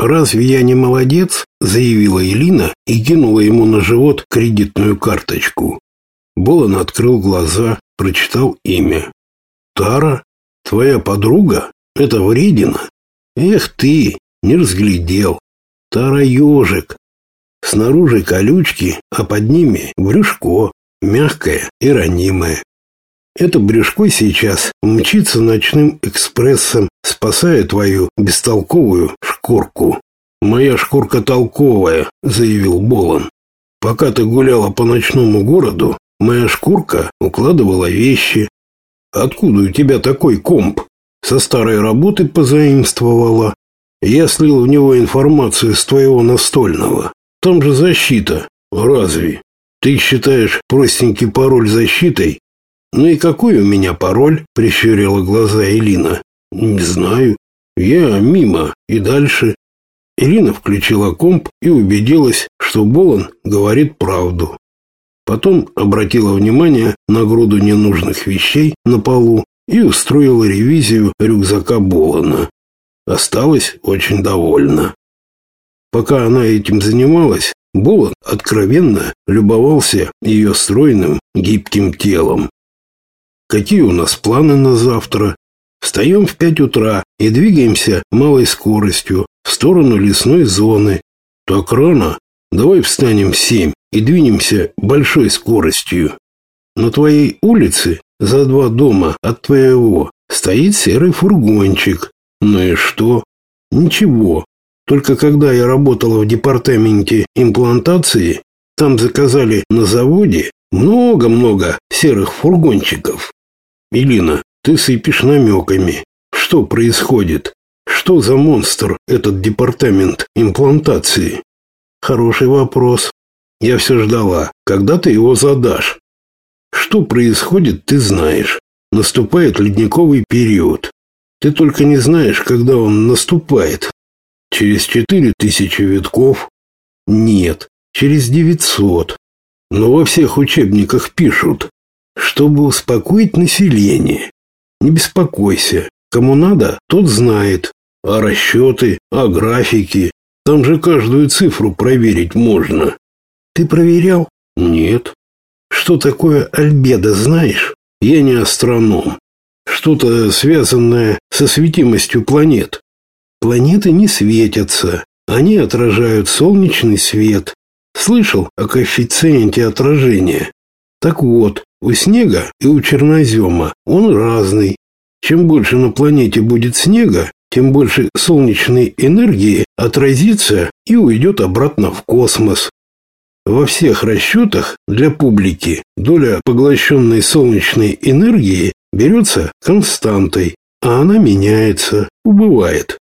«Разве я не молодец?» – заявила Элина и кинула ему на живот кредитную карточку. Болон открыл глаза, прочитал имя. «Тара? Твоя подруга? Это вредина?» «Эх ты, не разглядел. Тара ежик. Снаружи колючки, а под ними брюшко, мягкое и ранимое. Это брюшко сейчас мчится ночным экспрессом, спасая твою бестолковую шкурку. «Моя шкурка толковая», — заявил Болон. «Пока ты гуляла по ночному городу, моя шкурка укладывала вещи. Откуда у тебя такой комп? Со старой работы позаимствовала. Я слил в него информацию с твоего настольного. Там же защита. Разве? Ты считаешь простенький пароль защитой? Ну и какой у меня пароль? Прищурила глаза Элина. Не знаю. Я мимо и дальше. Ирина включила комп и убедилась, что Болон говорит правду. Потом обратила внимание на груду ненужных вещей на полу и устроила ревизию рюкзака Болона. Осталась очень довольна. Пока она этим занималась, Болон откровенно любовался ее стройным, гибким телом. «Какие у нас планы на завтра?» Встаем в пять утра и двигаемся малой скоростью в сторону лесной зоны. Так рано. Давай встанем в семь и двинемся большой скоростью. На твоей улице, за два дома от твоего, стоит серый фургончик. Ну и что? Ничего. Только когда я работала в департаменте имплантации, там заказали на заводе много-много серых фургончиков. Илина, ты сыпешь намеками. Что происходит? Что за монстр этот департамент имплантации? Хороший вопрос. Я все ждала, когда ты его задашь. Что происходит, ты знаешь. Наступает ледниковый период. Ты только не знаешь, когда он наступает. Через четыре тысячи витков? Нет, через девятьсот. Но во всех учебниках пишут, чтобы успокоить население. Не беспокойся. Кому надо, тот знает. А расчеты, а графики. Там же каждую цифру проверить можно. Ты проверял? Нет. Что такое альбедо, знаешь? Я не астроном. Что-то связанное со светимостью планет. Планеты не светятся. Они отражают солнечный свет. Слышал о коэффициенте отражения? Так вот, у снега и у чернозема он разный. Чем больше на планете будет снега, тем больше солнечной энергии отразится и уйдет обратно в космос. Во всех расчетах для публики доля поглощенной солнечной энергии берется константой, а она меняется, убывает.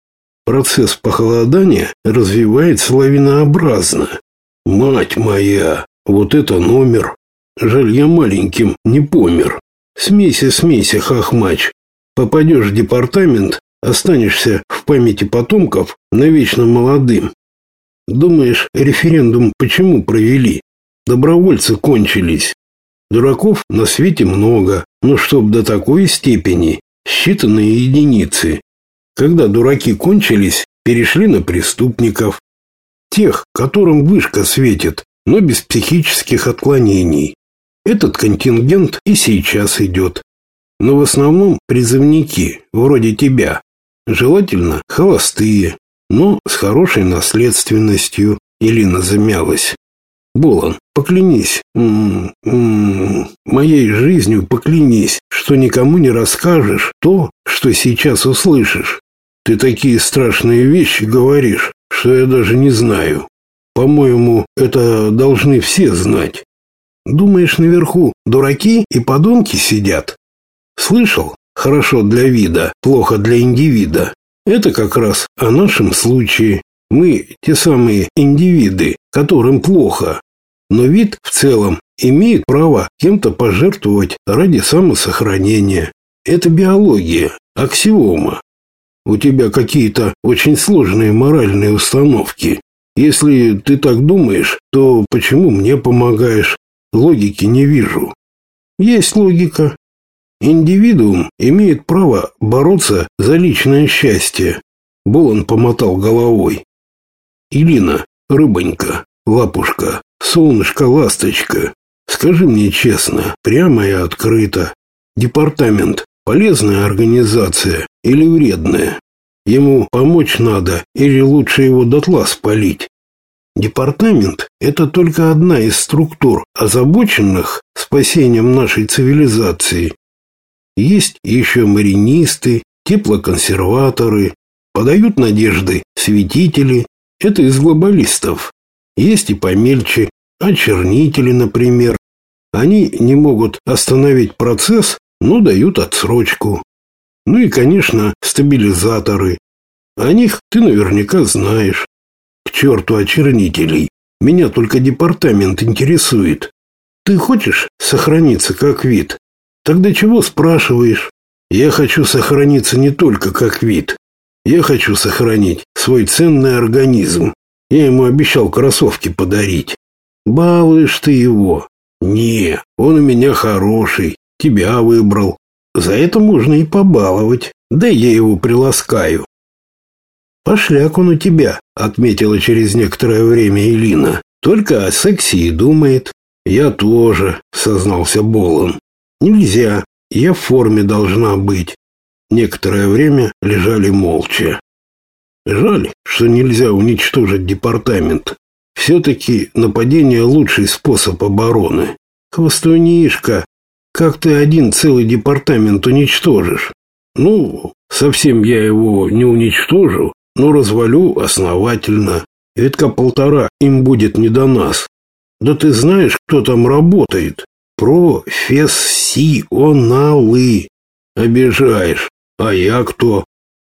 Процесс похолодания развивается лавинообразно. Мать моя, вот это номер! Жаль, я маленьким не помер. Смейся, смейся, хахмач. Попадешь в департамент, останешься в памяти потомков навечно молодым. Думаешь, референдум почему провели? Добровольцы кончились. Дураков на свете много, но чтоб до такой степени, считанные единицы. Когда дураки кончились, перешли на преступников. Тех, которым вышка светит, но без психических отклонений. Этот контингент и сейчас идет. Но в основном призывники, вроде тебя. Желательно холостые, но с хорошей наследственностью. Елена замялась. Болон, поклянись, м -м моей жизнью поклянись, что никому не расскажешь то, что сейчас услышишь. Ты такие страшные вещи говоришь, что я даже не знаю. По-моему, это должны все знать. Думаешь, наверху дураки и подонки сидят? Слышал? Хорошо для вида, плохо для индивида. Это как раз о нашем случае. Мы те самые индивиды, которым плохо. Но вид в целом имеет право кем-то пожертвовать ради самосохранения. Это биология, аксиома. У тебя какие-то очень сложные моральные установки. Если ты так думаешь, то почему мне помогаешь? Логики не вижу. Есть логика. Индивидуум имеет право бороться за личное счастье. Болон помотал головой. Илина, рыбонька, лапушка, солнышко-ласточка, скажи мне честно, прямо и открыто, департамент – полезная организация или вредная? Ему помочь надо или лучше его дотла спалить? Департамент – это только одна из структур, озабоченных спасением нашей цивилизации. Есть еще маринисты, теплоконсерваторы, подают надежды светители, это из глобалистов. Есть и помельче, очернители, например. Они не могут остановить процесс, но дают отсрочку. Ну и, конечно, стабилизаторы. О них ты наверняка знаешь. К черту очернителей. Меня только департамент интересует. Ты хочешь сохраниться как вид? Тогда чего спрашиваешь? Я хочу сохраниться не только как вид. Я хочу сохранить свой ценный организм. Я ему обещал кроссовки подарить. Балуешь ты его. Не, он у меня хороший. Тебя выбрал. За это можно и побаловать. Да я его приласкаю. «Пошляк он у тебя», — отметила через некоторое время Элина. «Только о сексе и думает». «Я тоже», — сознался Болон. «Нельзя. Я в форме должна быть». Некоторое время лежали молча. Жаль, что нельзя уничтожить департамент. Все-таки нападение – лучший способ обороны. Хвостунишка, как ты один целый департамент уничтожишь? Ну, совсем я его не уничтожу, но развалю основательно. Ветка полтора им будет не до нас. Да ты знаешь, кто там работает? Профессионалы. Обижаешь. А я кто?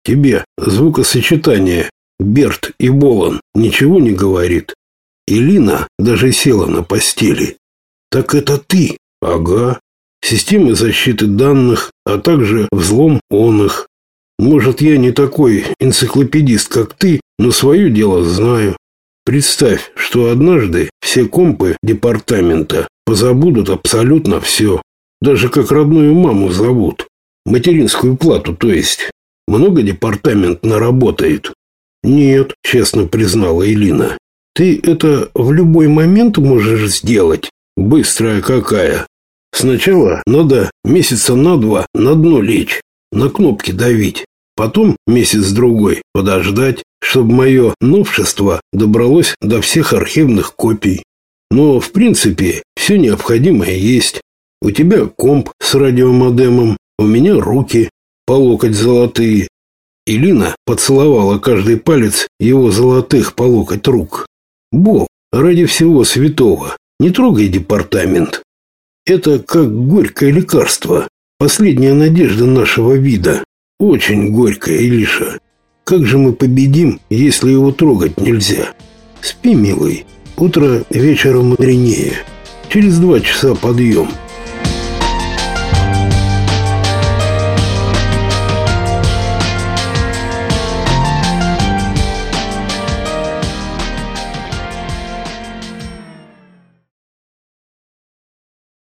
Тебе звукосочетание Берт и Болон ничего не говорит. Илина даже села на постели. Так это ты? Ага. Системы защиты данных, а также взлом он их. Может, я не такой энциклопедист, как ты, но свое дело знаю. Представь, что однажды все компы департамента позабудут абсолютно все. Даже как родную маму зовут. Материнскую плату, то есть. Много департамент наработает. Нет, честно признала Элина. Ты это в любой момент можешь сделать. Быстрая какая. Сначала надо месяца на два на дно лечь, на кнопки давить. Потом месяц-другой подождать, чтобы мое новшество добралось до всех архивных копий. Но, в принципе, все необходимое есть. У тебя комп с радиомодемом, у меня руки, по локоть золотые. Илина поцеловала каждый палец его золотых по локоть рук. Бог, ради всего святого, не трогай департамент. Это как горькое лекарство, последняя надежда нашего вида. Очень горькая, Илиша. Как же мы победим, если его трогать нельзя? Спи, милый. Утро вечером мудренее. Через два часа подъем.